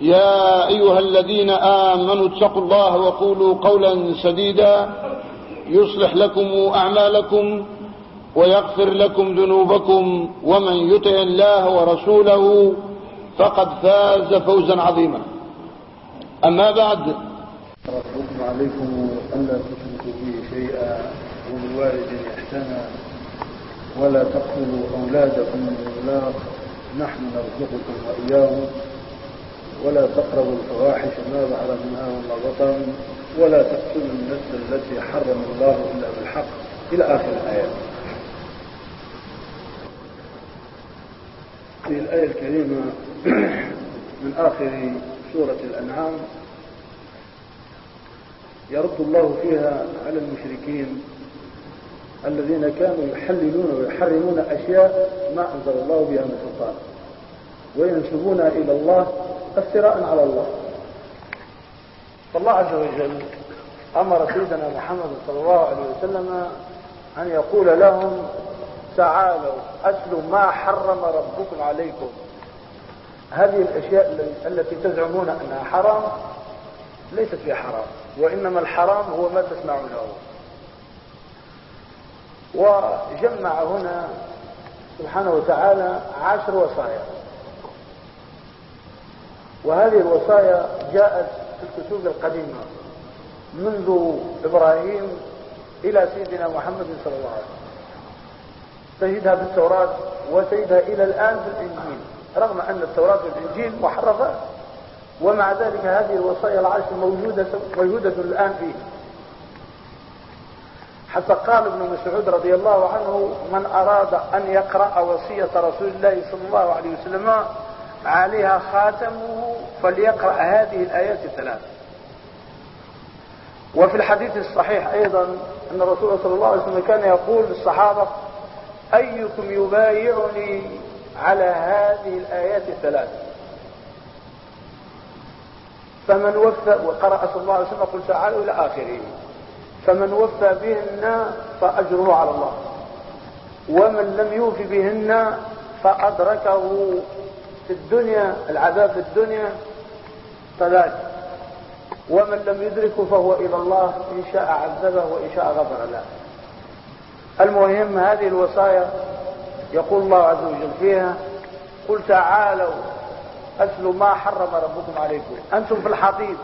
يا أيها الذين آمنوا اتقوا الله وقولوا قولا سديدا يصلح لكم أعمالكم ويغفر لكم ذنوبكم ومن يطع الله ورسوله فقد فاز فوزا عظيما. أما بعد ربكم عليكم. ألا تشركوا به شيئا وبالوالدين إحسانا ولا تقتلوا أولادكم من إملاق نحن نرزقكم وإياهم. ولا تقربوا الفواحش ما ظهر منها وما بطن ولا تقتلوا النفس التي حرم الله إلا بالحق. إلى آخر الآيات في الآية الكريمة من آخر سورة الأنعام يرد الله فيها على المشركين الذين كانوا يحللون ويحرمون أشياء ما أنزل الله بها من سلطان وينسبون إلى الله افتراء على الله. فالله عز وجل أمر سيدنا محمد صلى الله عليه وسلم أن يقول لهم تعالوا أتلوا ما حرم ربكم عليكم. هذه الأشياء التي تزعمون أنها حرام ليست فيها حرام وإنما الحرام هو ما تسمعونه. وجمع هنا سبحانه وتعالى عشر وصايا. وهذه الوصايا جاءت في الكتب القديمة منذ إبراهيم إلى سيدنا محمد صلى الله عليه وسلم. تجدها في التوراة وتجدها إلى الآن في الإنجيل. رغم أن التوراة والإنجيل محرفات ومع ذلك هذه الوصايا العشر موجودة موجودة الآن فيه. حتى قال ابن مسعود رضي الله عنه من أراد أن يقرأ وصية رسول الله صلى الله عليه وسلم عليها خاتمه فليقرأ هذه الآيات الثلاث. وفي الحديث الصحيح أيضا أن الرسول صلى الله عليه وسلم كان يقول للصحابة أيكم يبايعني على هذه الآيات الثلاث؟ فمن وفى وقرأ صلى الله عليه وسلم قل تعالوا إلى آخره. فمن وفى بهن فأجره على الله. ومن لم يوفي بهن فأدركه. في الدنيا العذاب في الدنيا فذاك ومن لم يدركه فهو إلى الله إن شاء عذبه وإن شاء غفر له. المهم هذه الوصايا يقول الله عز وجل فيها قل تعالوا أتلوا ما حرم ربكم عليكم. أنتم في الحضيض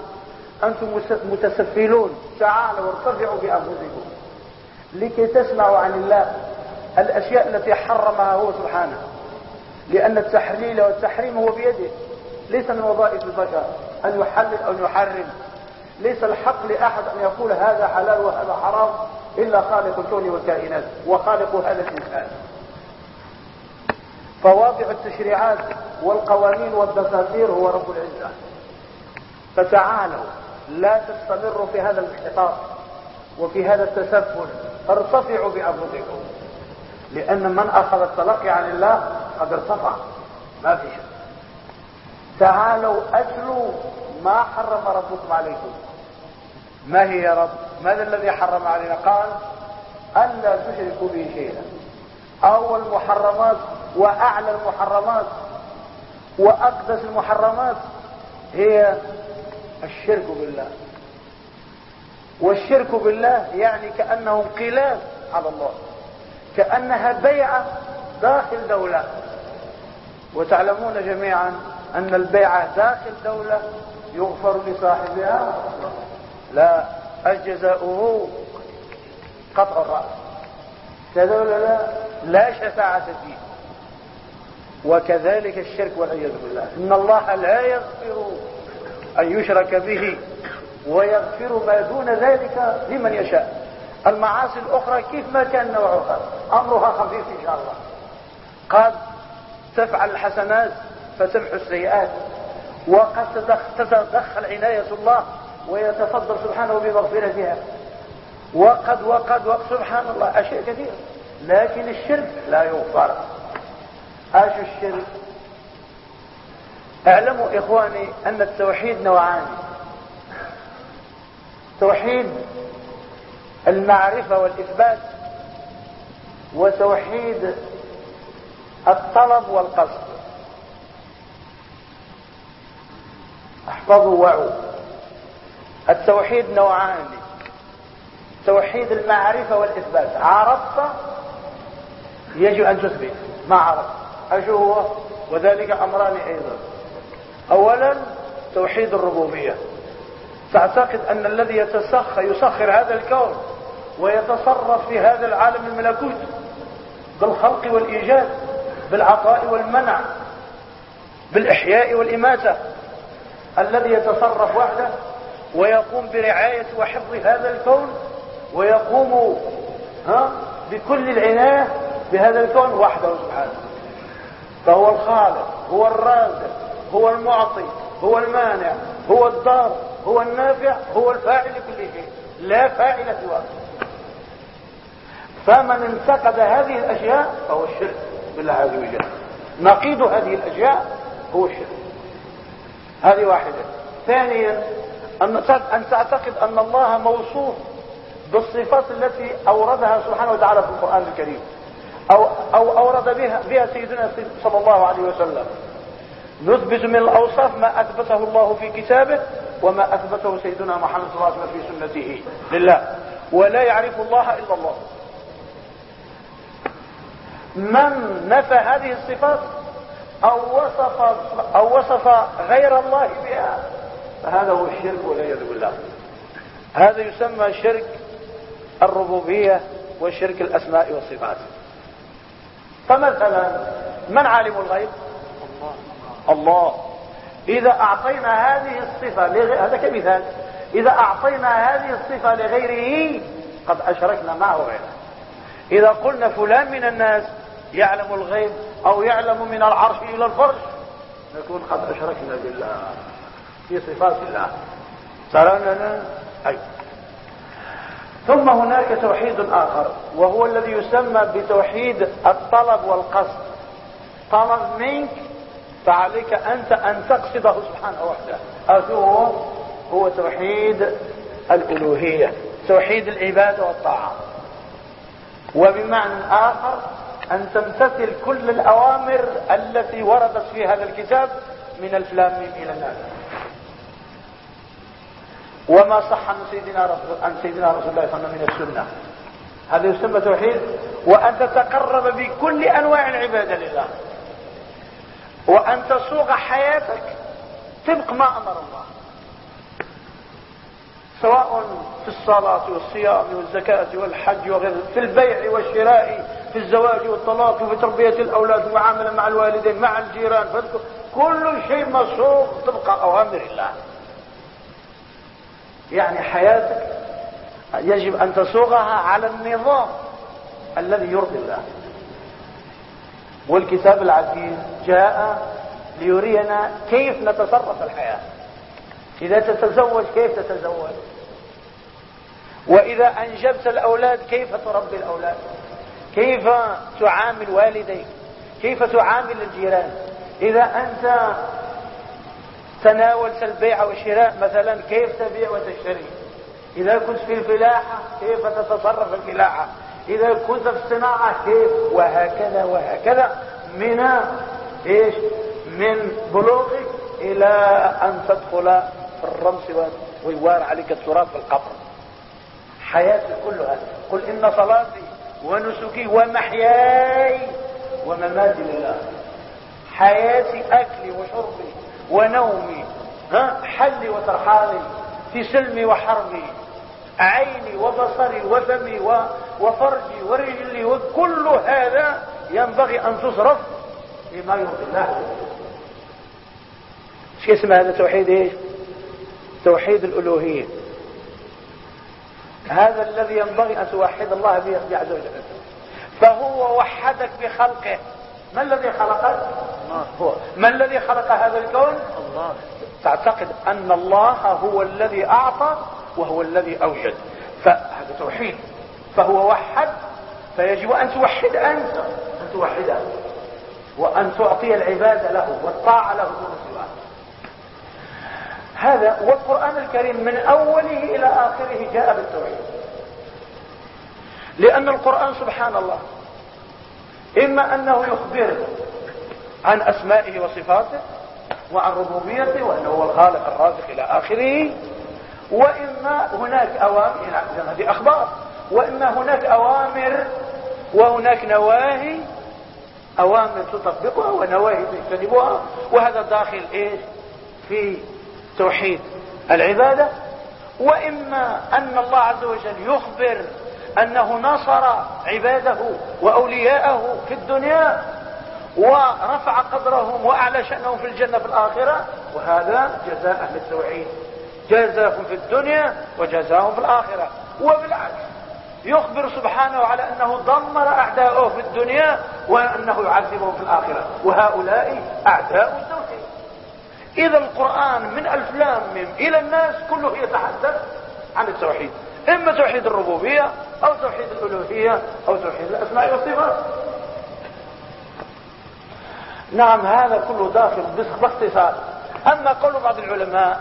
أنتم متسفلون. تعالوا ارتفعوا بأنفسكم. لكي تسمعوا عن الله الأشياء التي حرمها هو سبحانه. لأن التحليل والتحريم هو بيده. ليس من وظائف البشر أن يحلل أو يحرم. ليس الحق لأحد أن يقول هذا حلال وهذا حرام إلا خالق الكون والكائنات وخالق هذا الإنسان. فواضع التشريعات والقوانين والدساتير هو رب العزة. فتعالوا لا تستمروا في هذا الانحطاط وفي هذا التسفل ارتفعوا بأنفسكم لأن من أخذ التلقي عن الله قد ارتفع. ما في شيء تعالوا أتلوا ما حرم ربكم عليكم. ما هي يا رب؟ ماذا الذي حرم علينا؟ قال ألا تشركوا به شيئا. أول محرمات وأعلى المحرمات وأقدس المحرمات هي الشرك بالله. والشرك بالله يعني كأنه انقلاب على الله. كأنها بيعة داخل دولة. وتعلمون جميعا أن البيعة داخل دولة يغفر لصاحبها لا الجزاؤه قطع الرأس. كذا لا لا شفاعة فيه وكذلك الشرك والعياذ بالله. إن الله لا يغفر أن يشرك به ويغفر ما دون ذلك لمن يشاء. المعاصي الأخرى كيف ما كان نوعها؟ أمرها خفيف إن شاء الله. قد تفعل الحسنات فتمحو السيئات. وقد تتدخل عناية الله ويتفضل سبحانه بمغفرتها. وقد وقد وقد سبحان الله أشياء كثيرة. لكن الشرك لا يغفر. إيش الشرك؟ اعلموا إخواني أن التوحيد نوعان. توحيد المعرفة والإثبات وتوحيد الطلب والقصد. احفظوا وعوا. التوحيد نوعان. توحيد المعرفة والإثبات. عرفت؟ يجب أن تثبت. ما عرفت؟ أشو هو؟ وذلك أمران أيضا. أولا توحيد الربوبية. تعتقد أن الذي يتسخر يسخر هذا الكون ويتصرف في هذا العالم الملكوت بالخلق والإيجاد بالعطاء والمنع بالإحياء والإماتة. الذي يتصرف وحده ويقوم برعاية وحفظ هذا الكون ويقوم ها بكل العناية بهذا الكون وحده سبحانه. فهو الخالق هو الرازق هو المعطي هو المانع هو الضار هو النافع هو الفاعل لكل شيء. لا فاعل سواه. فمن انتقد هذه الأشياء فهو الشرك. بالله عز وجل. نقيض هذه الأشياء هو الشرك. هذه واحدة. ثانيا أن تعتقد أن الله موصوف بالصفات التي أوردها سبحانه وتعالى في القرآن الكريم أو, أو أورد بها, بها سيدنا صلى الله عليه وسلم. نثبت من الأوصاف ما أثبته الله في كتابه وما أثبته سيدنا محمد صلى الله عليه وسلم في سنته. لله. ولا يعرف الله إلا الله. من نفى هذه الصفات أو وصف, أو وصف غير الله بها فهذا هو الشرك والعياذ بالله. هذا يسمى شرك الربوبية وشرك الأسماء والصفات. فمثلا من عالم الغيب؟ الله. إذا أعطينا هذه الصفة لغير هذا كمثال. إذا أعطينا هذه الصفة لغيره قد أشركنا معه غيره. إذا قلنا فلان من الناس يعلم الغيب أو يعلم من العرش إلى الفرش. نكون قد أشركنا بالله في صفات الله. ترى أي. ثم هناك توحيد آخر وهو الذي يسمى بتوحيد الطلب والقصد. طلب منك فعليك أنت أن تقصده سبحانه وحده. هو هو توحيد الألوهية توحيد العبادة والطاعة. وبمعنى آخر أن تمتثل كل الأوامر التي وردت في هذا الكتاب من الفلام إلى الناس وما صح عن سيدنا رسول عن سيدنا رسول الله صلى الله عليه وسلم من السنة. هذا يسمى توحيد. وأن تتقرب بكل أنواع العبادة لله. وأن تصوغ حياتك طبق ما أمر الله. سواء في الصلاة والصيام والزكاة والحج وغيره في البيع والشراء في الزواج والطلاق وفي تربية الأولاد والمعاملة مع الوالدين مع الجيران. كل شيء مصوغ طبق أوامر الله يعني حياتك يجب أن تصوغها على النظام الذي يرضي الله. والكتاب العزيز جاء ليرينا كيف نتصرف الحياة. إذا تتزوج كيف تتزوج؟ وإذا أنجبت الأولاد كيف تربي الأولاد؟ كيف تعامل والديك؟ كيف تعامل الجيران؟ إذا أنت تناولت البيع والشراء مثلا كيف تبيع وتشتري؟ إذا كنت في الفلاحة كيف تتصرف في الفلاحة؟ إذا كنت في الصناعة كيف؟ وهكذا وهكذا. من إيش؟ من بلوغك إلى أن تدخل في الرمس ويوار عليك التراب في القبر. حياتك كلها. قل إن صلاتي ونسكي ومحياي ومماتي لله. حياتي أكلي وشربي ونومي ها حلي وترحالي في سلمي وحربي عيني وبصري وفمي وفرجي ورجلي وكل هذا ينبغي أن تصرف لما يرضي الله. إيش اسمه هذا توحيد إيش؟ توحيد الألوهية. هذا الذي ينبغي أن توحد الله به عز وجل. فهو وحدك بخلقه. ما الذي خلقك؟ هو. ما الذي خلق هذا الكون؟ الله. تعتقد أن الله هو الذي أعطى وهو الذي أوجد. فهذا توحيد. فهو وحد. فيجب أن توحد أنت. أن توحده. وأن تعطي العبادة له والطاعة له دون سواه هذا والقران الكريم من أوله إلى آخره جاء بالتوحيد. لأن القرآن سبحان الله إما أنه يخبر عن أسمائه وصفاته وعن ربوبيته وأنه هو الخالق الرازق إلى آخره وإما هناك أوامر هذه أخبار وإما هناك أوامر وهناك نواهي أوامر تطبقها ونواهي تجتنبها وهذا داخل إيش؟ في توحيد العبادة وإما أن الله عز وجل يخبر أنه نصر عباده وأولياءه في الدنيا ورفع قدرهم وأعلى شأنهم في الجنة في الآخرة وهذا جزاء أهل التوحيد. جزاهم في الدنيا وجزاهم في الآخرة. وبالعكس يخبر سبحانه على أنه دمر اعداءه في الدنيا وأنه يعذبهم في الآخرة. وهؤلاء أعداء التوحيد. إذا القرآن من ألف لام إلى الناس كله يتحدث عن التوحيد. إما توحيد الربوبية أو توحيد الألوهية أو توحيد الأسماء والصفات. نعم هذا كله داخل باختصار. أما قول بعض العلماء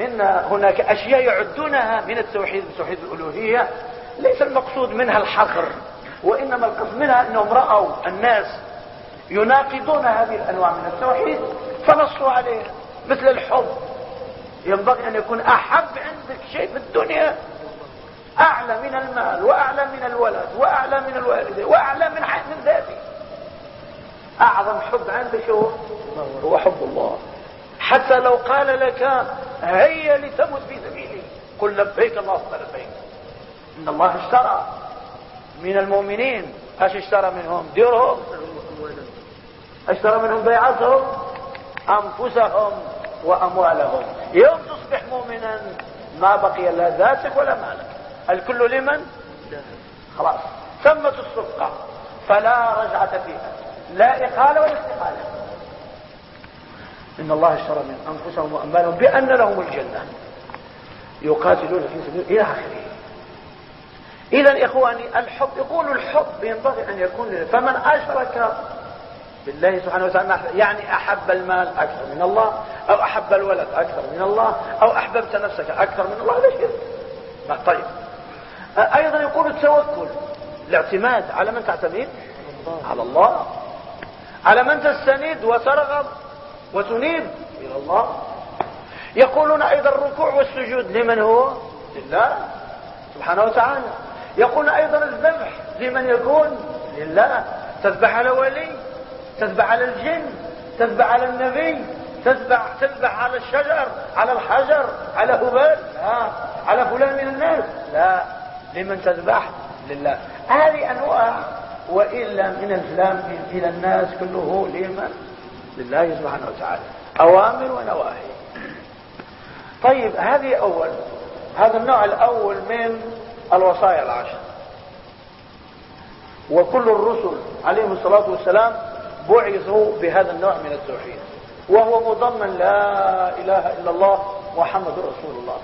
إن هناك أشياء يعدونها من التوحيد توحيد الألوهية ليس المقصود منها الحصر وإنما القصد منها أنهم رأوا الناس يناقضون هذه الأنواع من التوحيد فنصوا عليها. مثل الحب. ينبغي أن يكون أحب عندك شيء في الدنيا. أعلى من المال وأعلى من الولد وأعلى من الوالدة وأعلى من من ذاتي. أعظم حب عندك هو هو حب الله. حتى لو قال لك هيا لتمت في سبيلي. قل لبيك اللهم لبيك. إن الله اشترى. من المؤمنين. إيش اشترى منهم؟ ديرهم. اشترى منهم بيعتهم. أنفسهم. وأموالهم. يوم تصبح مؤمنا ما بقي لا ذاتك ولا مالك. الكل لمن؟ خلاص. تمت الصفقة فلا رجعة فيها. لا إقالة ولا استقالة. إن الله اشترى من أنفسهم وأموالهم بأن لهم الجنة. يقاتلون في سبيل إلى آخره. إذا إخواني الحب يقول الحب ينبغي أن يكون فمن أشرك بالله سبحانه وتعالى يعني أحب المال أكثر من الله أو أحب الولد أكثر من الله أو أحببت نفسك أكثر من الله. هذا شرك. طيب. أيضا يقول التوكل. الاعتماد. على من تعتمد؟ على الله. على من تستند وترغب وتنيب إلى الله. يقولون أيضا الركوع والسجود لمن هو؟ لله سبحانه وتعالى. يقولون أيضا الذبح لمن يكون؟ لله. تذبح على ولي؟ تذبح على الجن تذبح على النبي تذبح تذبح على الشجر على الحجر على هبال لا على فلان من الناس. لا لمن تذبح لله. هذه أنواع وإلا من الفلام إلى الناس كله لمن؟ لله سبحانه وتعالى. أوامر ونواهي. طيب هذه أول هذا النوع الأول من الوصايا العشر. وكل الرسل عليهم الصلاة والسلام بعثوا بهذا النوع من التوحيد. وهو مضمن لا إله إلا الله محمد رسول الله.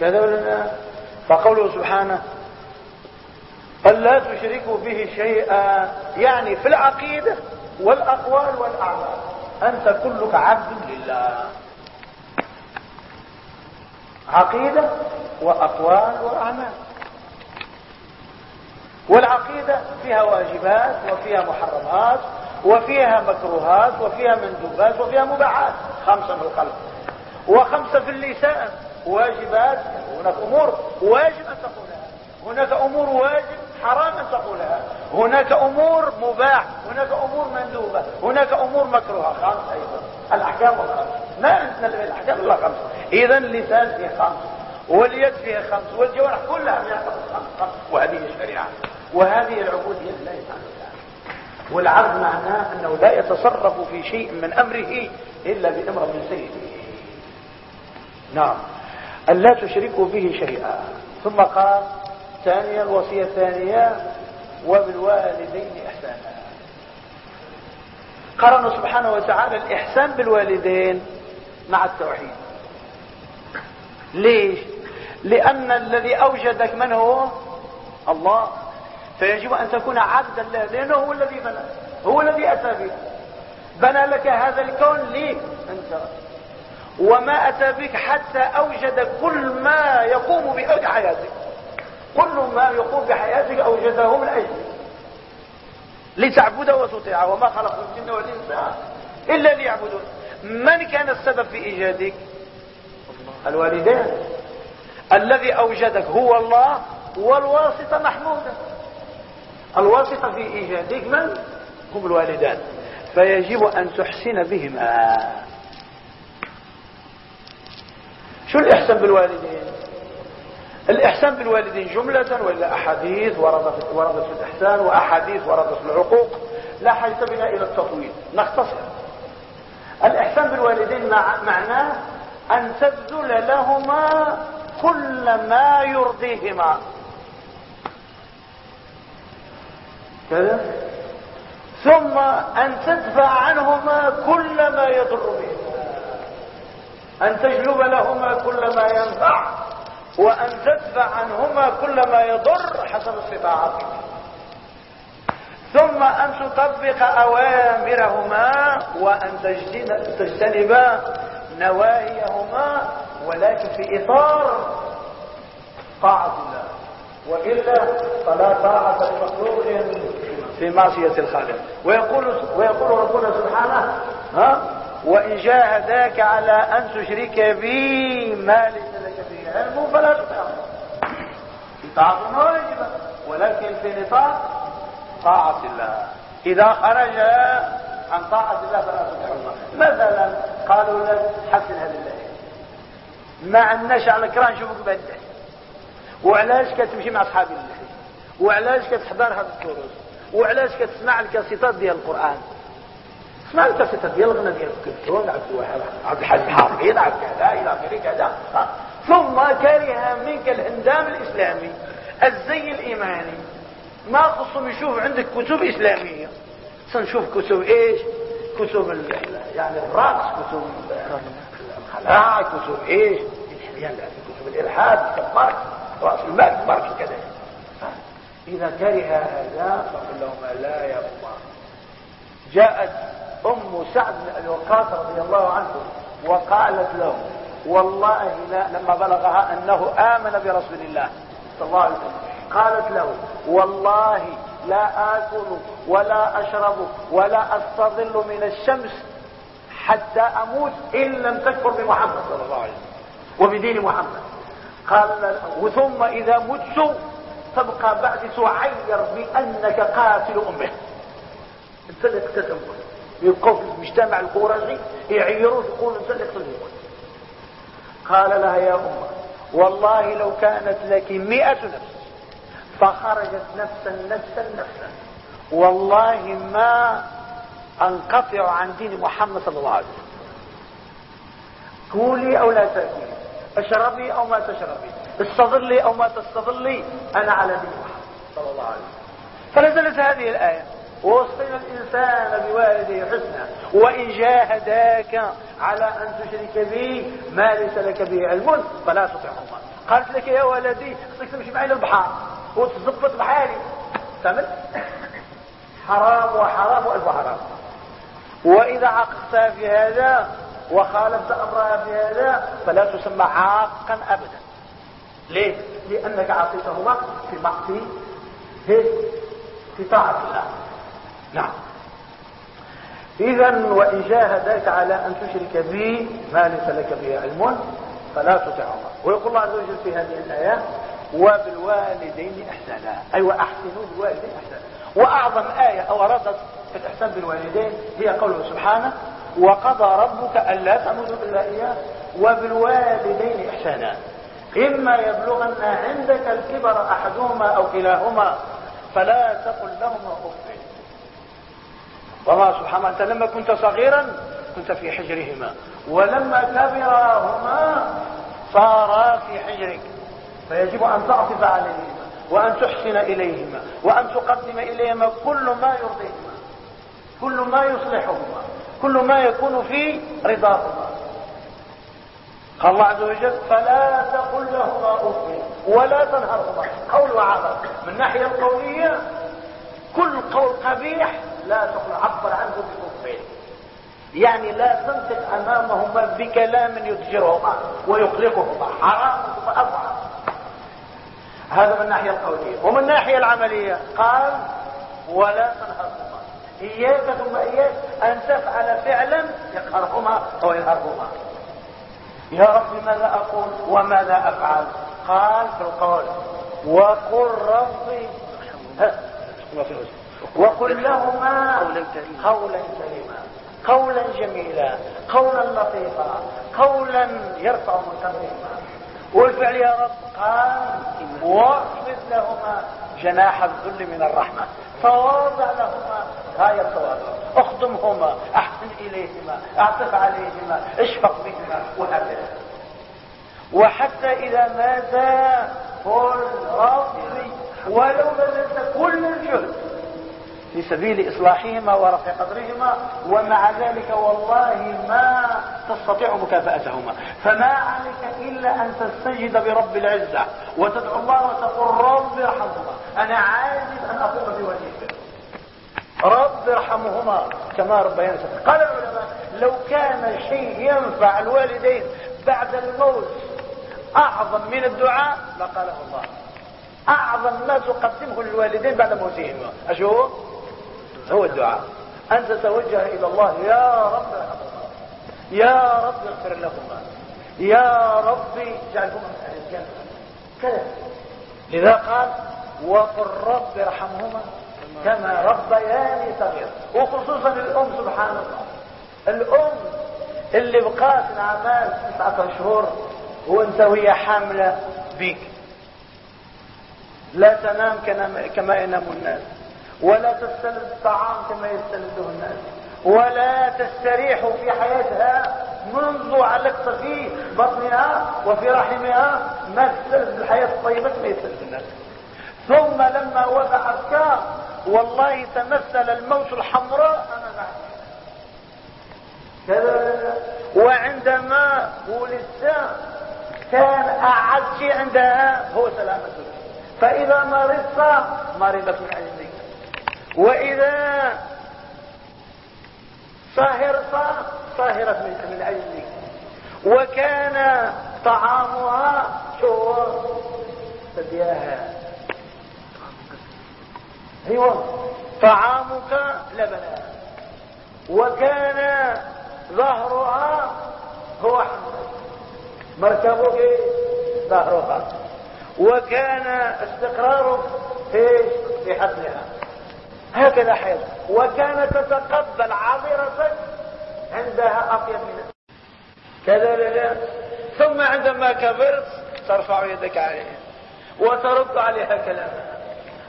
كذا فقوله سبحانه قال لا تشركوا به شيئا. يعني في العقيدة والأقوال والأعمال. أنت كلك عبد لله. عقيدة وأقوال وأعمال. والعقيدة فيها واجبات وفيها محرمات وفيها مكروهات وفيها مندوبات وفيها مباحات. خمسة في القلب. وخمسة في اللسان. واجبات. هناك أمور واجب أن تقولها. هناك أمور واجب حرام أن تقولها. هناك أمور مباح. هناك أمور مندوبة. هناك أمور مكروهة. خمس أيضا. الأحكام الخمس ما عندنا الأحكام إلا خمس اذا اللسان فيه خمس واليد فيها خمس والجوارح كلها فيها خمس وهذه الشريعة. وهذه العبودية لله تعالى والعبد معناه أنه لا يتصرف في شيء من أمره إلا بأمر من سيده. نعم. أن لا تشركوا به شيئا. ثم قال ثانيا الوصية الثانية وبالوالدين إحسانا. قرن سبحانه وتعالى الإحسان بالوالدين مع التوحيد. ليش؟ لأن الذي أوجدك من هو؟ الله. فيجب أن تكون عبدا له لأنه هو الذي بنى هو الذي أتى به. بنى لك هذا الكون ليه أنت. وما أتى بك حتى أوجد كل ما يقوم بحياتك كل ما يقوم بحياتك أوجده من أجلك لتعبده وتطيعه وما خلق الجن والإنسان إلا ليعبدون. من كان السبب في إيجادك؟ الوالدين. الذي أوجدك هو الله والواسطة محمودة. الواسطة في إيجادك من هم الوالدان فيجب أن تحسن بهما. شو الإحسان بالوالدين؟ الإحسان بالوالدين جملة وإلا أحاديث وردت وردت في الإحسان وأحاديث وردت في العقوق؟ لا حاجة بنا إلى التطويل نختصر. الإحسان بالوالدين معناه أن تبذل لهما كل ما يرضيهما. كذا. ثم أن تدفع عنهما كل ما يضر بهما أن تجلب لهما كل ما ينفع وأن تدفع عنهما كل ما يضر حسب استطاعتك ثم أن تطبق أوامرهما وأن تجتنب نواهيهما ولكن في إطار طاعة الله وإلا فلا طاعة لمخلوق في معصية الخالق. ويقول, ويقول ربنا سبحانه ها؟ وإن جاهداك على أن تشرك بي ما ليس لك به علم فلا تطعه طاعة واجبة ولكن في نطاق طاعة الله. إذا خرج عن طاعة الله فلا تطعه مثلا قالوا لك حسن هذه الله ما عندناش على الكران نشوفك بدل وعلاش كتمشي مع أصحاب الله وعلاش كتحضر هذا الدروس وعلاش كتسمع الكاسيتات ديال القرآن؟ اسمع الكاسيتات ديال الغنى ديال الكلثوم عبد الوهاب عبد الحليم حافظ عبد كذا إلى اخره كذا ثم كره منك الهندام الإسلامي الزي الإيماني. ما خصهم يشوف عندك كتب إسلامية. سنشوف كتب إيش؟ كتب يعني الرقص كتب الخلاع كتب إيش؟ يعني كتب الإلحاد كتب رأس المال ماركس كذا. إذا كره هذا فقل لهما لا يا الله جاءت أم سعد بن أبي وقاص رضي الله عنه وقالت له والله لا لما بلغها أنه آمن برسول الله صلى الله عليه وسلم قالت له والله لا آكل ولا أشرب ولا أستظل من الشمس حتى أموت إن لم تكفر بمحمد صلى الله عليه وسلم وبدين محمد. قال وثم إذا مت تبقى بعد تعير بأنك قاتل أمه. انت اللي قتلت يبقوا في المجتمع القرشي يعيروه يقولوا انت اللي قتلت قال لها يا أمة والله لو كانت لك مئة نفس فخرجت نفسا نفسا نفسا. والله ما أنقطع عن دين محمد صلى الله عليه وسلم. كولي أو لا تاكلي أشربي أو ما تشربي استظلي أو ما تستظلي أنا على دين محمد صلى الله عليه وسلم. فنزلت هذه الآية. ووصينا الإنسان بوالده حسنا وإن جاهداك على أن تشرك بي ما ليس لك به علم فلا تطعهما قالت لك يا ولدي خصك تمشي معي للبحر وتزبط بحالي. فهمت حرام وحرام وألف حرام. وإذا عقدتها في هذا وخالفت أمرها في هذا فلا تسمى عاقا أبدا. ليه؟ لأنك عصيتهما في معصيه في طاعة الله. نعم. اذا وإن جاهداك على أن تشرك بي ما ليس لك به علم فلا تطعهما ويقول الله عز وجل في هذه الآية وبالوالدين إحسانا. أي أيوة وأحسنوا بالوالدين إحسانا. وأعظم آية اوردت في الإحسان بالوالدين هي قوله سبحانه وقضى ربك ألا تعبدوا إلا إياه. وبالوالدين إحسانا. إما يبلغن عندك الكبر أحدهما أو كلاهما فلا تقل لهما أف. والله سبحانه أنت لما كنت صغيرا كنت في حجرهما ولما كبرهما صارا في حجرك. فيجب أن تعطف عليهما وأن تحسن إليهما وأن تقدم إليهما كل ما يرضيهما كل ما يصلحهما كل ما يكون في رضاهما. قال الله عز وجل فلا تقل لهما أف ولا تنهرهما. قول وعبر من الناحيه القولية كل قول قبيح لا تقل عبر عنه بكفين يعني لا تنطق أمامهما بكلام يضجرهما ويقلقهما. حرام واضعف هذا من الناحيه القولية. ومن الناحيه العملية قال ولا تنهرهما. إياك ثم إياك أن تفعل فعلا يقهرهما أو ينهرهما. يا رب ماذا أقول وماذا أفعل؟ قال في القول وقل ربي وقل لهما قولا كريما قولا جميلا قولا لطيفا قولا يرفع من قدرهما والفعل يا رب قال واخفض لهما جناح الذل من الرحمة فواضع لهما غاية التواضع أخدمهما أحسن إليهما أعطف عليهما اشفق بهما وهكذا. وحتى إذا مات قل ربي ولو بذلت كل الجهد في سبيل إصلاحهما ورفع قدرهما ومع ذلك والله ما تستطيع مكافأتهما. فما عليك إلا أن تستجد برب العزة وتدعو الله وتقول رب ارحمهما. أنا عاجز أن أقوم بوجهك. رب ارحمهما كما ربيان قال العلماء لو كان شيء ينفع الوالدين بعد الموت أعظم من الدعاء لقاله الله. أعظم ما تقدمه للوالدين بعد موتهما أشوف؟ هو الدعاء. أن تتوجه إلى الله. يا رب ارحمهما. يا رب اغفر لهما. يا رب اجعلهما من أهل الجنة. كذا. لذا قال وقل رب ارحمهما. كما ربياني صغير. وخصوصا الأم سبحان الله. الأم اللي بقات العمال تسعة شهور وأنت وهي حاملة بك لا تنام كما ينام الناس ولا تستلذ الطعام كما يستلذه الناس ولا تستريح في حياتها منذ علقت في بطنها وفي رحمها ما تستلذ الحياة الطيبة كما يستلذ الناس. ثم لما وضعتك والله تمثل الموت الحمراء. وعندما ولدت كان اعز شيء عندها هو سلامتك فإذا مرضت مرضت من اجلك وإذا صهرت صهرت من اجلك وكان طعامها شو ثدياها أيوه. طعامك لبنا وكان ظهرها هو حمد مركبك ظهرها. وكان استقرارك إيش؟ في حبلها. هكذا حيض. وكانت تتقبل عذرتك عندها أطيب من كذا لا ثم عندما كبرت ترفع يدك عليها وترد عليها كلامها.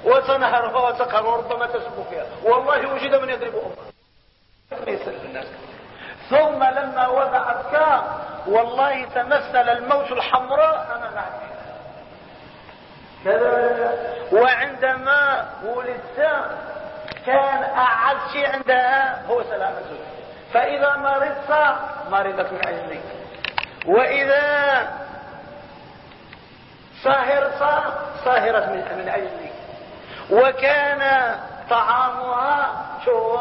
وتنهرها وتقهر وربما تسب فيها. والله وجد من يضرب أمك الناس ثم لما وضعتك والله تمثل الموت الحمراء كذا وعندما ولدت كان أعز شيء عندها هو سلامتك فإذا مرضت مرضت من اجلك وإذا صاهرت صاهرت من اجلك وكان طعامها شو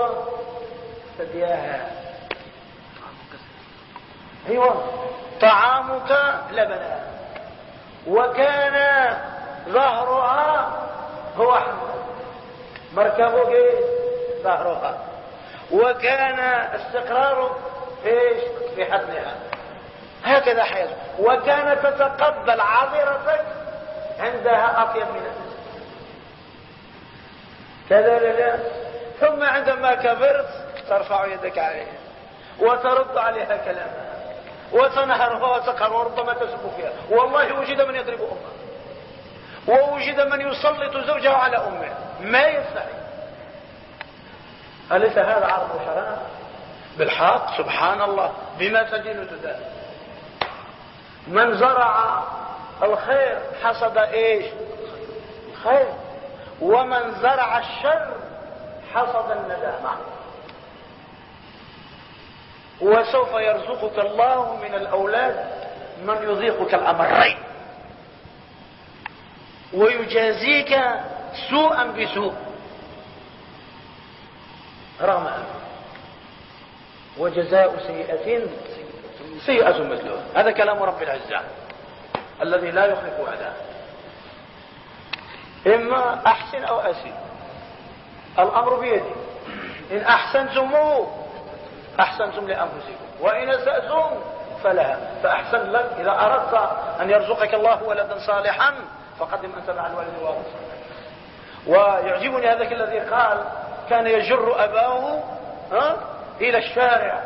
ثدياها أيوه. طعامك لبنا وكان ظهرها هو حمد مركبك ظهرها. وكان استقرارك إيش؟ في حضنها هكذا حيض وكانت تتقبل عذرتك عندها أطيب من كذا لا ثم عندما كبرت ترفع يدك عليها وترد عليها كلامها وتنهرها وتقهر وربما تسب فيها. والله وجد من يضرب أمه. ووجد من يسلط زوجه على أمه. ما يستحي أليس هذا عرض شرع بالحق سبحان الله بما تدين تدان. من زرع الخير حصد إيش؟ خير ومن زرع الشر حصد الندامة. وسوف يرزقك الله من الأولاد من يضيقك الأمرين. ويجازيك سوءا بسوء. رغم وجزاء سيئة سيئة مثلها هذا كلام رب العزة الذي لا يخلف وعده إما أحسن أو أسيء. الأمر بيدي. إن أحسنتم أحسنتم لأنفسكم. وإن أسأتم فلها. فأحسن لك. إذا أردت أن يرزقك الله ولدا صالحا فقدم أنت مع الوالد والد ويعجبني هذاك الذي قال كان يجر أباه ها إلى الشارع.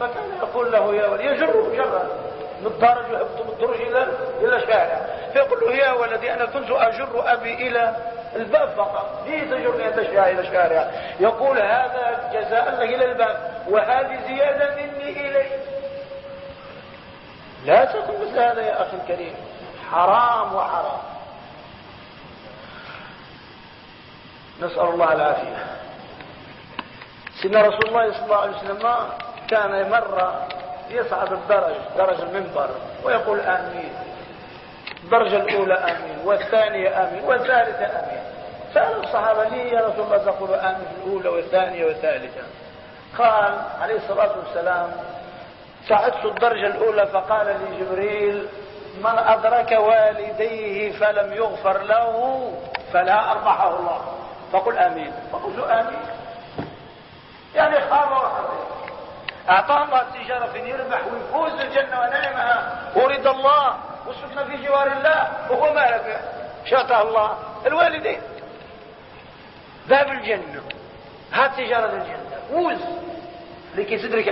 فكان يقول له يا ولد يجره جرا من الدرج يهبط من الدرج إلى إلى الشارع فيقول له يا ولدي أنا كنت أجر أبي إلى الباب فقط. جيت تجرني أنت إلى الشارع يقول هذا جزاء لك إلى الباب وهذه زيادة مني إليك لا تقل مثل هذا يا أخي الكريم. حرام وحرام. نسأل الله العافية. سيدنا رسول الله صلى الله عليه وسلم كان مرة يصعد الدرج درج المنبر ويقول آمين. الدرجة الأولى آمين والثانية آمين والثالثة آمين. سأل الصحابة لي يا رسول الله تقول آمين في الأولى والثانية والثالثة. قال عليه الصلاة والسلام صعدت الدرجة الأولى فقال لي جبريل من أدرك والديه فلم يغفر له فلا أربحه الله. فقل آمين. فقلت آمين. يعني خاب وحرم أعطاه الله التجارة في يربح ويفوز الجنة ونعمها. ورد الله والسكنة في جوار الله وهو ما ربح شاطه الله. الوالدين. باب الجنة. هات تجارة الجنة. فوز. لكي تدرك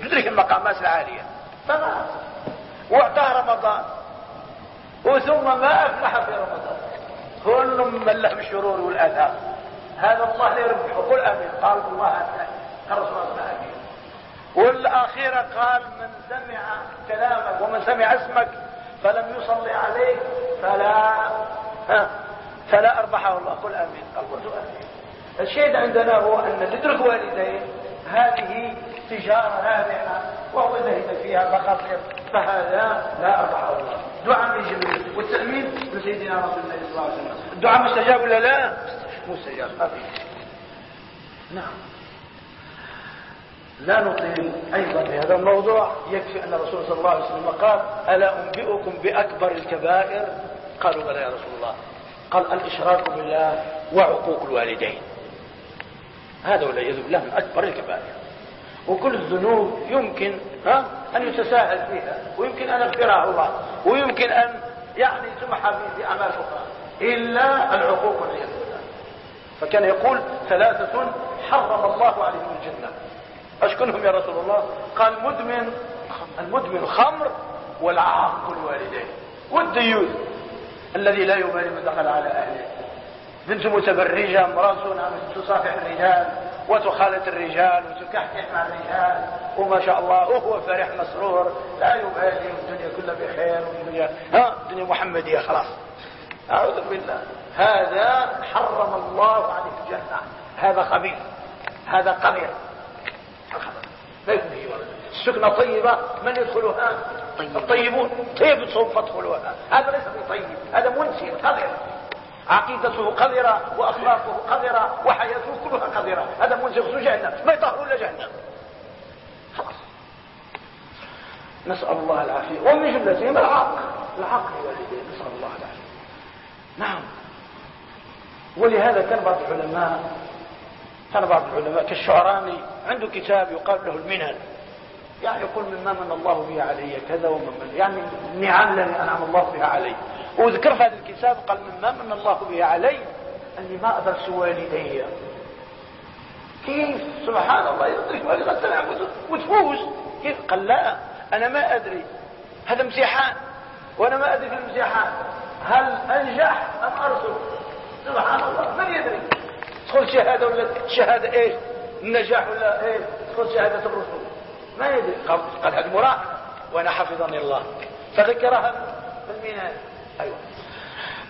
تدرك المقامات العالية. تمام وأعطاه رمضان. وثم ما أفلح في رمضان. كل من له بالشرور والآثام هذا الله لا يربح قل آمين. قال الله قال رسول الله امين والاخيره قال من سمع كلامك ومن سمع اسمك فلم يصلي عليك فلا ها فلا أربحه الله. قل قال قلت آمين. الشيء عندنا هو أن تدرك والديه هذه تجارة رابحة وهو ذهب فيها فخسر فهذا لا أربحه الله. دعاء من جبريل والتأمين من سيدنا رسول الله صلى الله عليه وسلم. الدعاء مستجاب ولا لا؟ مستجاب. نعم. لا نطيل أيضا في هذا الموضوع. يكفي أن الرسول صلى الله عليه وسلم قال ألا أنبئكم بأكبر الكبائر؟ قالوا بلى يا رسول الله. قال الإشراك بالله وعقوق الوالدين. هذا والعياذ بالله من أكبر الكبائر. وكل الذنوب يمكن ها أن يتساهل فيها ويمكن أن يغفرها الله ويمكن أن يعني تمحى في أعمال أخرى. إلا العقوق والعياذ بالله فكان يقول ثلاثة حرم الله عليهم الجنة. أشكنهم يا رسول الله. قال مدمن المدمن خمر والعاق الوالدين والديوث الذي لا يبالي من دخل على أهله. بنت متبرجة امرأة تصافح الرجال وتخالط الرجال وتكحكح مع الرجال. وما شاء الله وهو فرح مسرور. لا يبالي والدنيا كلها بخير والدنيا. ها الدنيا محمدية خلاص. أعوذ بالله. هذا حرم الله عليه الجنة. هذا خبيث. هذا يكون فيه السكنة طيبة من يدخلها؟ طيب. الطيبون. طيب صوب فادخلوها هذا ليس بطيب. هذا منسي قذر عقيدته قذرة وأخلاقه قذرة وحياته كلها قذرة. هذا منسي جهنم. ما يطهر إلا جهنم. خلاص. نسأل الله العافية. ومن جملتهم العاق. العاق لوالديه نسأل الله العافية. نعم. ولهذا كان بعض العلماء كان بعض العلماء كالشعراني عنده كتاب يقال له المنن يعني يقول مما من الله به علي كذا ومن يعني النعم التي أنعم الله بها علي. وذكر في هذا الكتاب قال مما من الله به علي أني ما ادرس والدي. كيف؟ سبحان الله يدرك والدك وتفوز. كيف؟ قال لا أنا ما أدري. هذا امتحان وأنا ما أدري في الامتحان هل أنجح أم أرسل؟ سبحان الله من يدري؟ تدخل شهادة ولا شهادة إيش؟ النجاح ولا إيش؟ تدخل شهادة الرسل ما يدري. قال, قال هذه مراهنة وأنا حفظني الله. فذكرها في الميناء. أيوه.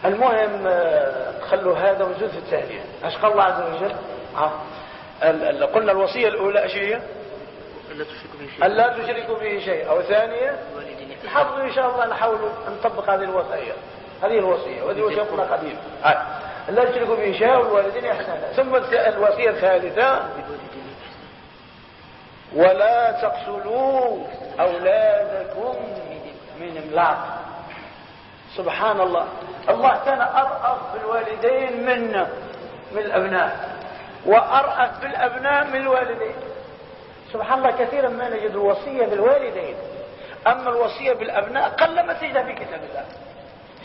المهم آه، خلوا هذا وجود في إيش قال الله عز وجل. آه. قلنا الوصية الأولى إيش هي؟ ألا تشركوا به شيء أو ثانية نحفظ إن شاء الله نحاول نطبق هذه الوصية. هذه الوصية وهذه قلنا قديمة. لا تشركوا به شيء والوالدين إحسانا ثم الوصية الثالثة ولا تقتلوا أولادكم من إملاق. سبحان الله. الله كان أرأف بالوالدين منا من الأبناء وأرأف بالأبناء من الوالدين. سبحان الله كثيرا ما نجد الوصية بالوالدين. أما الوصية بالأبناء قل ما تجدها في كتاب الله.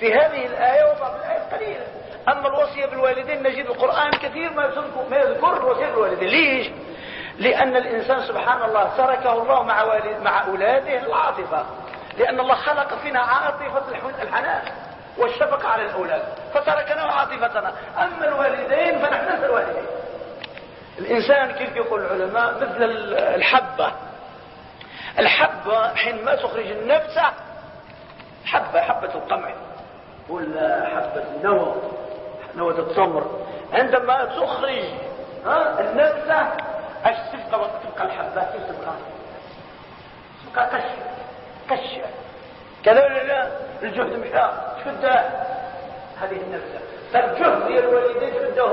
في هذه الآية وبعض الآيات قليلة. أما الوصية بالوالدين نجد القرآن كثير ما يذكر, ما يذكر الوصية بالوالدين. ليش؟ لأن الإنسان سبحان الله تركه الله مع, والد مع أولاده العاطفة. لأن الله خلق فينا عاطفة الحنان والشفقة على الأولاد. فتركنا عاطفتنا. أما الوالدين فنحن ننسى الوالدين. الإنسان كيف يقول العلماء؟ مثل الحبة. الحبة حينما تخرج النبتة حبة حبة القمع. ولا حبة النوى نوى التمر. عندما تخرج ها النبتة اش تبقى تبقى الحبة؟ كيف تبقى؟ تبقى قش قش كذا ولا لا؟ الجهد مشى شده هذه النبتة فالجهد ديال الوالدين شده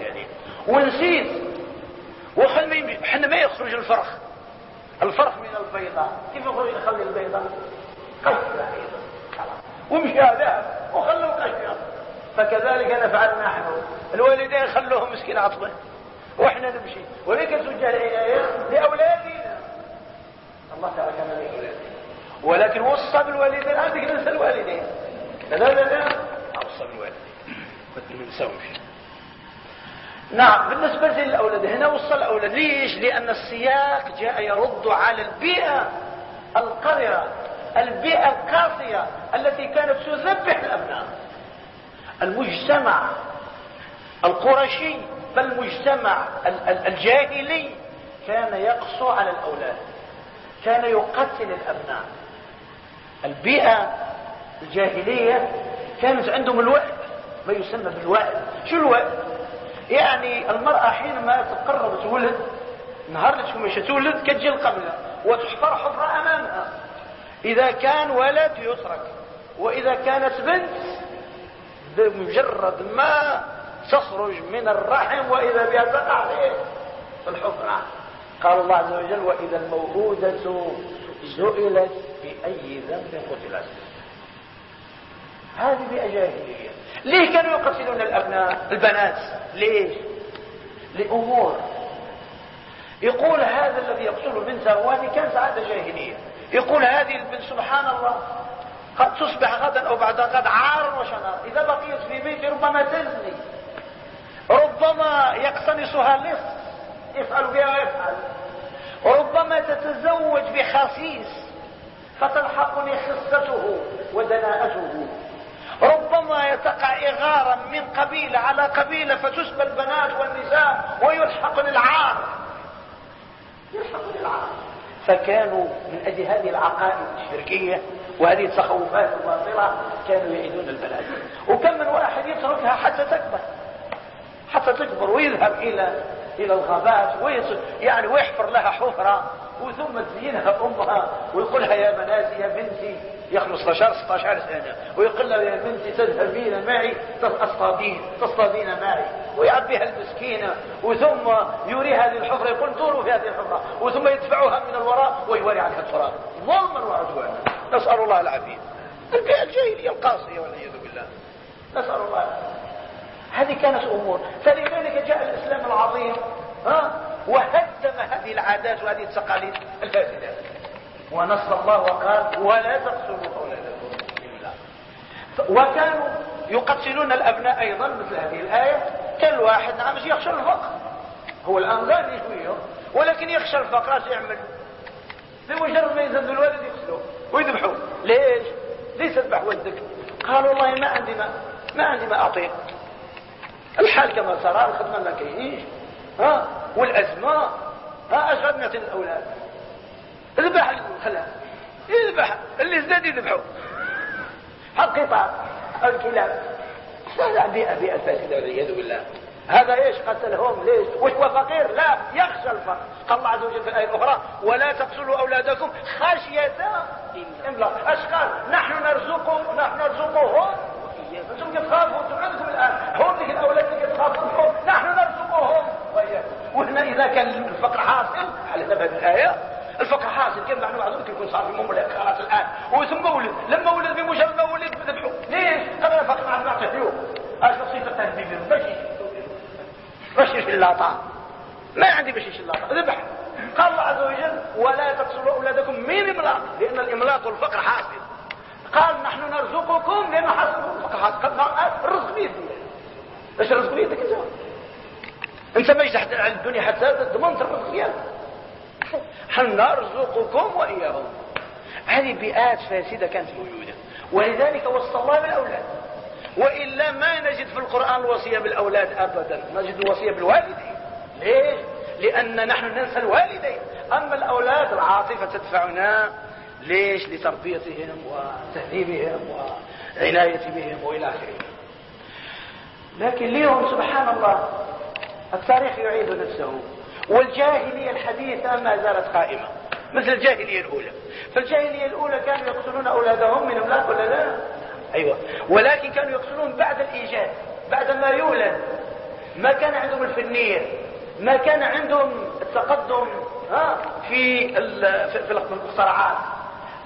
يعني ونسيت. وخل حنا ما يخرج الفرخ. الفرخ من البيضة. كيف يخرج يخلي البيضة؟ قشرة ومشى ذهب وخلوا قشرة فكذلك نفعل نحن الوالدين خلوهم مسكين عطبة. وإحنا نمشي. وليك توجه العناية لأولادنا الله تركنا لأولادنا ولكن وصى بالوالدين. عندك ننسى الوالدين. لا لا لا وصى بالوالدين. ما نعم بالنسبة للأولاد. هنا وصل الأولاد. ليش؟ لأن السياق جاء يرد على البيئة القذرة البيئة القاسية التي كانت تذبح الأبناء. المجتمع القرشي بل المجتمع الجاهلي كان يقسو على الأولاد كان يقتل الأبناء. البيئة الجاهلية كانت عندهم الوعد ما يسمى بالوعد. شو الوعد؟ يعني المرأة حينما تقرب تولد نهار اللي تولد كتجي القبلة وتحفر حفرة أمامها. إذا كان ولد يترك وإذا كانت بنت بمجرد ما تخرج من الرحم وإذا بها تقع في الحفرة قال الله عز وجل وإذا الموءودة سئلت بأي ذنب قتلت. هذه بيئة جاهلية ليه كانوا يقتلون الأبناء؟ البنات. ليش لأمور. يقول هذا الذي يقتل بنته وهذه كان سعادة جاهلية. يقول هذه البنت سبحان الله قد تصبح غدا أو بعد غد عار وشنار إذا بقيت في بيتي ربما تزني. ربما يقتنصها لص. يفعل بها ويفعل. ربما تتزوج بخسيس فتلحقني خصته ودناءته. ربما يتقع إغارا من قبيلة على قبيلة فتسبى البنات والنساء ويلحق للعار يلحق للعار فكانوا من أجل هذه العقائد الشركية وهذه التخوفات الباطلة كانوا يعيدون البلاد وكم من واحد يتركها حتى تكبر. حتى تكبر ويذهب إلى إلى الغابات يعني ويحفر لها حفرة. وثم تزينها أمها ويقول لها يا منازي يا بنتي يا 15 16 سنة ويقول لها يا بنتي تذهبين معي تصطادين تصطادين معي. ويعبيها المسكينة وثم يري هذه الحفرة يقول دوروا في هذه الحفرة. وثم يدفعوها من الوراء ويوري عنها التراب. ظلما وعدوانا نسأل الله العافية. البيئة الجاهلية القاسية والعياذ بالله. نسأل الله هذه كانت أمور. فلذلك جاء الإسلام العظيم ها؟ وهدم هذه العادات وهذه التقاليد الفاسدة ونص الله وقال ولا تقتلوا أولادكم وكانوا يقتلون الأبناء أيضا مثل هذه الآية. كل واحد نعم يخشى الفقر. هو الآن غادي شوية ولكن يخشى الفقر يعمل. بمجرد ما ينزل الولد يغسلوه ويذبحوه ليش؟ ليش تذبح ولدك قال والله ما عندي ما ما عندي ما اعطيه الحال كما ترى الخدمة ما كاينيش. ها والأزمة ها اشغلنا الأولاد. اذبح الخلاف يذبح اللي زاد يذبحوا. القطار الكلاب. هذا بيئة بيئة فاسدة والعياذ بالله. هذا إيش؟ قتلهم ليش؟ وش هو فقير؟ لا يخشى الفقر. قال الله عز وجل في الآية الأخرى ولا تقتلوا أولادكم خشية إملاق. إيش قال نحن نرزقهم نحن نرزقهم. أنتم تخافوا أنتم عندكم الآن. هم ذيك الأولاد اللي تخافوا نحن نرزقهم. وهنا إذا كان الفقر حاصل على سبب الآية الفقر حاصل كم نحن معذور يكون صار في مملك خلاص الآن وثم ولد لما ولد بمجرد ما ولد ذبحوا ليش؟ قبل الفقر ما عاد نعطيه اش وصية التهذيب باش باش اللاطة ما عندي باش اللاطة ذبح. قال الله عز وجل ولا تقتلوا أولادكم من إملاق لأن الإملاق والفقر حاصل. قال نحن نرزقكم لأن حاصل الفقر حاصل الرزق بيدي إيش الرزق بيدك انت انت ما يجي على الدنيا حتى ضمنت الرزق ديالك نرزقكم وإياهم. هذه بيئات فاسدة كانت موجوده ولذلك وصى الله بالأولاد. وإلا ما نجد في القرآن الوصية بالأولاد أبدا. نجد الوصية بالوالدين. ليش؟ لأن نحن ننسى الوالدين. أما الأولاد العاطفة تدفعنا. ليش؟ لتربيتهم وتهذيبهم وعناية بهم وإلى آخره. لكن اليوم سبحان الله. التاريخ يعيد نفسه. والجاهلية الحديثة ما زالت قائمة مثل الجاهلية الأولى. فالجاهلية الأولى كانوا يقتلون أولادهم من أملاك ولا لا؟ أيوة. ولكن كانوا يقتلون بعد الإيجاد بعد ما يولد. ما كان عندهم الفنية ما كان عندهم التقدم ها في في المخترعات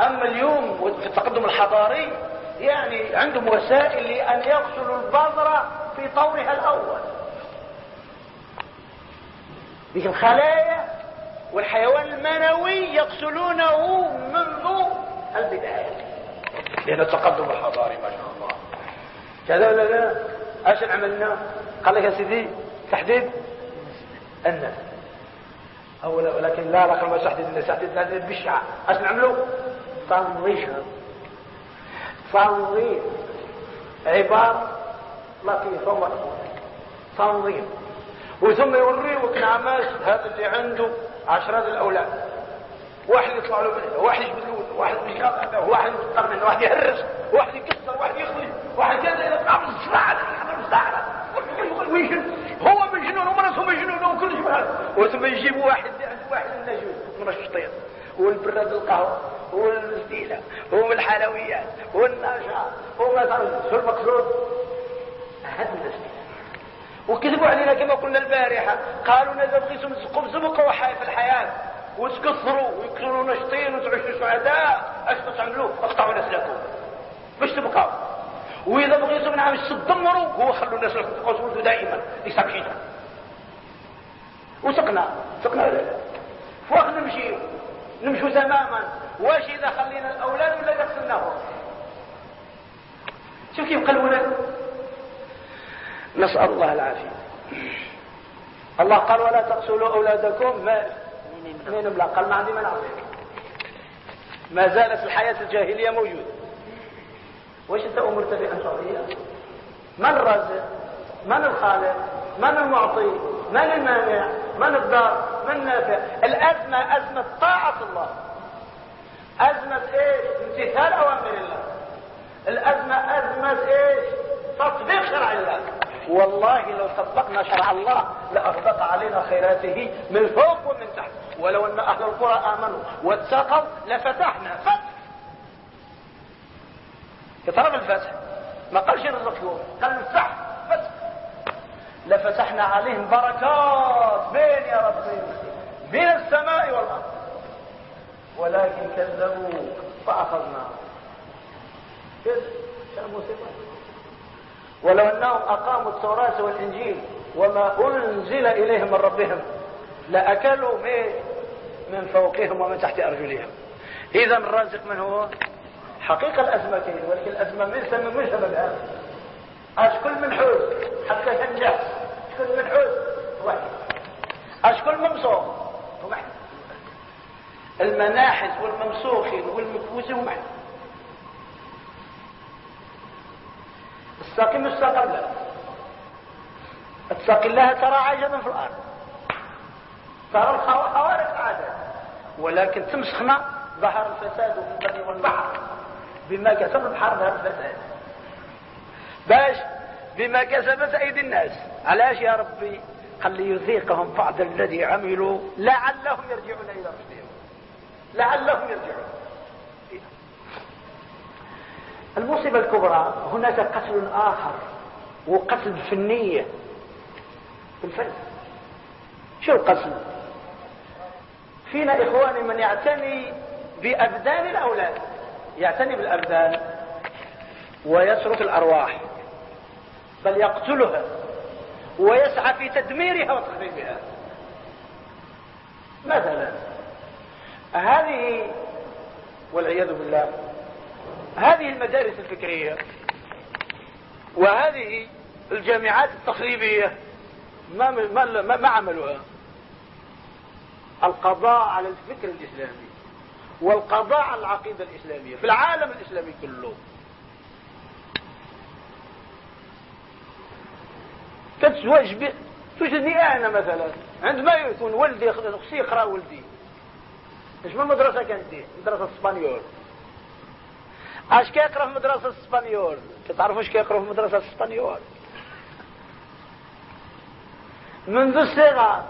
أما اليوم في التقدم الحضاري يعني عندهم وسائل لأن يغسلوا البذرة في طورها الأول. ذيك الخلايا والحيوان المنوي يغسلونه منذ البداية. لأن التقدم الحضاري ما شاء الله. كذا ولا لا؟ إيش عملنا؟ قال لك يا سيدي تحديد؟ الناس أو ولكن لا رقم ما تحديد الناس تحديد الناس بالشعة إيش نعملوا تنظيف تنظيف عبارة لطيفة ومرفوضة تنظيف وثم يوريوك نعماش هذا اللي عنده عشرات الأولاد. واحد يطلع له منه واحد يجبد واحد يشاطع واحد يضطر منه واحد يهرس واحد يكسر واحد يخلي واحد كذا إلى قبل الصراع الصراع هو مجنون ومرته مجنون وكل شيء هذا. وثم يجيب واحد واحد النجوم من الشطير والبراد القهوة والزينة والحلويات والنشاط ومثلا شو المقصود هذا الناس. وكذبوا علينا كما قلنا البارحة. قالوا نذهب قسم سبق وحي في الحياة. وتكثروا ويكونوا نشطين وتعيشوا سعداء أش تعملوا اقطعوا نسلكم. باش تبقاو وإذا بغيتوا من عام تدمروا هو خلوا الناس يتقوسوا دائما. يسحب شيطان وسقنا سقنا لا لا فوق نمشي نمشوا تماما. واش إذا خلينا الأولاد ولا إذا شوف كيف قلبنا نسأل الله العافية. الله قال ولا تقتلوا أولادكم ما من املاق قال ما عندي من اعطيك ما زالت الحياة الجاهلية موجودة. وش أنت امرت بان تعطيها من الرازق من الخالق؟ من المعطي؟ من المانع؟ من الضار من النافع الازمة أزمة طاعة الله. أزمة إيش؟ امتثال أوامر الله. الازمة أزمة إيش؟ تطبيق شرع الله. والله لو طبقنا شرع الله لأغدق علينا خيراته من فوق ومن تحت. ولو أن أهل القرى آمنوا واتقوا لفتحنا فتح. كترى الفتح؟ ما قالش الرسول قال الفتح. فتح. لفتحنا عليهم بركات. بين يا ربي من السماء والأرض. ولكن كذبوا فأخذنا كذب شأن مصيبة ولو أنهم أقاموا التوراة والإنجيل وما أنزل إليهم من ربهم لأكلوا من فوقهم ومن تحت أرجلهم. إذا الرازق من هو؟ حقيقة الأزمة كين ولكن الأزمة من سبب من سبب أشكل من حوز؟ حتى تنجح. أشكل من حوز؟ واحد. أشكل مبسوط واحد. المناحز والممسوخين والمكبوسين ومعنى الساقي مستقر له اتق الله ترى عجبا في الأرض. ترى الخوارق عادة ولكن تمسخنا ظهر الفساد في البر والبحر بما كسب البحر ظهر الفساد. باش؟ بما كسبت أيدي الناس. علاش يا ربي؟ قال ليذيقهم بعض الذي عملوا. لعلهم يرجعون إلى رشدهم لعلهم يرجعون. المصيبة الكبرى هناك قتل آخر وقتل في النية الفن. شو القتل؟ فينا إخواني من يعتني بأبدان الأولاد. يعتني بالأبدان ويصرف الأرواح بل يقتلها ويسعى في تدميرها وتخريبها. مثلا هذه والعياذ بالله هذه المدارس الفكرية وهذه الجامعات التخريبية ما, ما, ما عملوها؟ القضاء على الفكر الإسلامي والقضاء على العقيدة الإسلامية في العالم الإسلامي كله. تتزوج. تجدني أنا مثلا. عندما يكون ولدي خصي يقرأ ولدي. اش من مدرسة كانت دي مدرسة إسبانيول. اش كيقرا في مدرسة اسبانيول كتعرفوا اش كيقرا في مدرسة اسبانيول منذ الصغر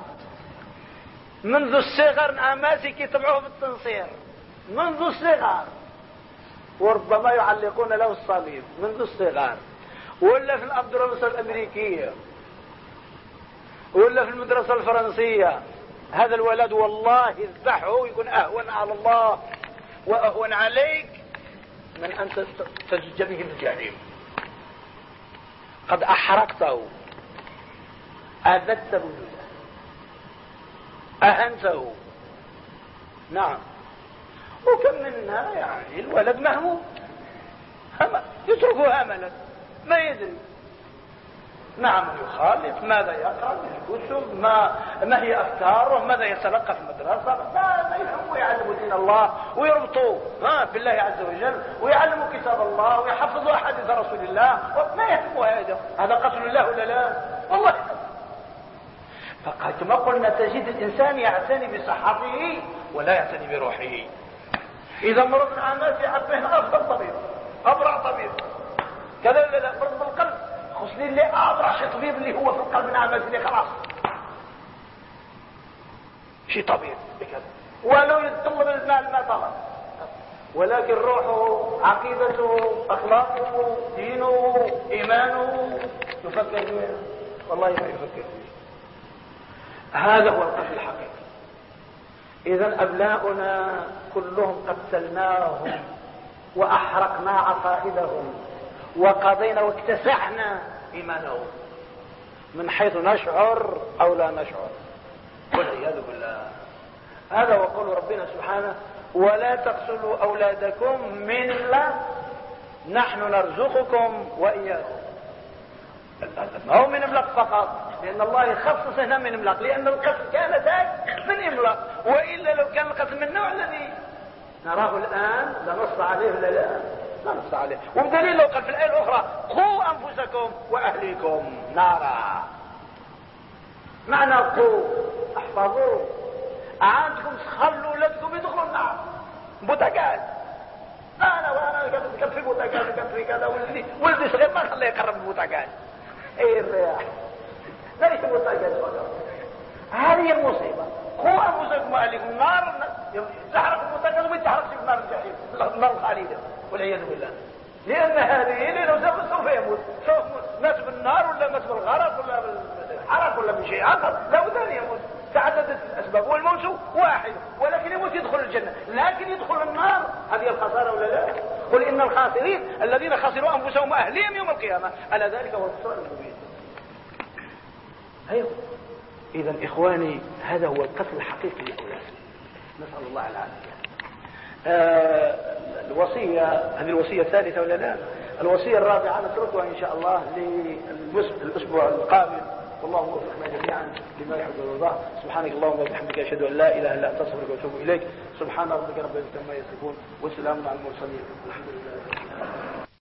منذ الصغر نعماتي كيتبعوه بالتنصير منذ الصغر. وربما يعلقون له الصليب. منذ الصغر. ولا في الأندرسة الأمريكية. ولا في المدرسة الفرنسية. هذا الولد والله يذبحه يكون أهون على الله وأهون عليك. من أن تزج به الجحيم قد أحرقته. أذدت وجوده أهنته. نعم. وكم منا يعني الولد مهموم. يتركه هملا ما يدري. نعم يخالف ماذا يقرأ من الكتب ما, ما هي أفكاره ماذا يتلقى في المدرسة. ما يفهموا يعلموا دين الله ويربطوا ها بالله عز وجل ويعلموا كتاب الله ويحفظوا أحاديث رسول الله. ما يهموا هذا؟ هذا قتل الله ولا لا؟ والله فقد كما قلنا تجد الإنسان يعتني بصحته ولا يعتني بروحه. إذا مرض الناس يعبه أفضل طبيب أبرع طبيب. كذا لا لا؟ مرض بالقلب. خصني اللي أبرع شي طبيب اللي هو في القلب نعمل اللي خلاص. شي طبيب بكذا. ولو يتطلب المال ما طلب. ولكن روحه عقيدته أخلاقه دينه إيمانه يفكر فيه. والله ما يفكر فيه. هذا هو القتل الحقيقي. اذا أبناؤنا كلهم قتلناهم وأحرقنا عقائدهم وقضينا واكتسحنا إيمانهم. من حيث نشعر أو لا نشعر. والعياذ بالله. هذا وقول ربنا سبحانه ولا تقتلوا أولادكم من لا نحن نرزقكم وإياكم. ما هو من املاق فقط لأن الله يخصص هنا من املاق لأن القتل كان ذاك من املاق وإلا لو كان القتل من النوع الذي نراه الآن لنص عليه ولا لا؟ لا نص عليه. وبدليل لو قال في الآية الأخرى قوا أنفسكم وأهليكم نارا. معنى قوا احفظوا عندكم خلوا ولادكم يدخلوا النار. بوتاكاز أنا وأنا كنت في بوتاكاز كنت في كذا ولدي ولدي صغير ما خليه يقرب البوتاكاز إيه الرياح. ليس بوتاكاز هذه المصيبة. قوا انفسكم واهليكم نار تحرق البوتاكاز وما تحرقش في نار الجحيم. النار الخالده والعياذ بالله. لأن هذه لو سوف يموت. سوف مات بالنار ولا مات بالغرق ولا بالحرق ولا بشيء آخر. لابد أن يموت. تعددت الأسباب والموت واحد ولكن يموت يدخل الجنة. لكن يدخل النار. هذه الخسارة ولا لا؟ قل إن الخاسرين الذين خسروا أنفسهم وأهليهم يوم القيامة. الا ذلك هو الخسران المبين. أيوه. إذا إخواني هذا هو القتل الحقيقي للاولاد نسأل الله العافية. آه الوصية هذه الوصية الثالثة ولا لا؟ الوصية الرابعة نتركها إن شاء الله للاسبوع القابل والله وفقنا جميعا لما يحب ويرضاه. سبحانك اللهم وبحمدك أشهد أن لا إله إلا أنت أستغفرك وأتوب إليك. سبحان ربك رب العزة عما يصفون وسلام على المرسلين. الحمد لله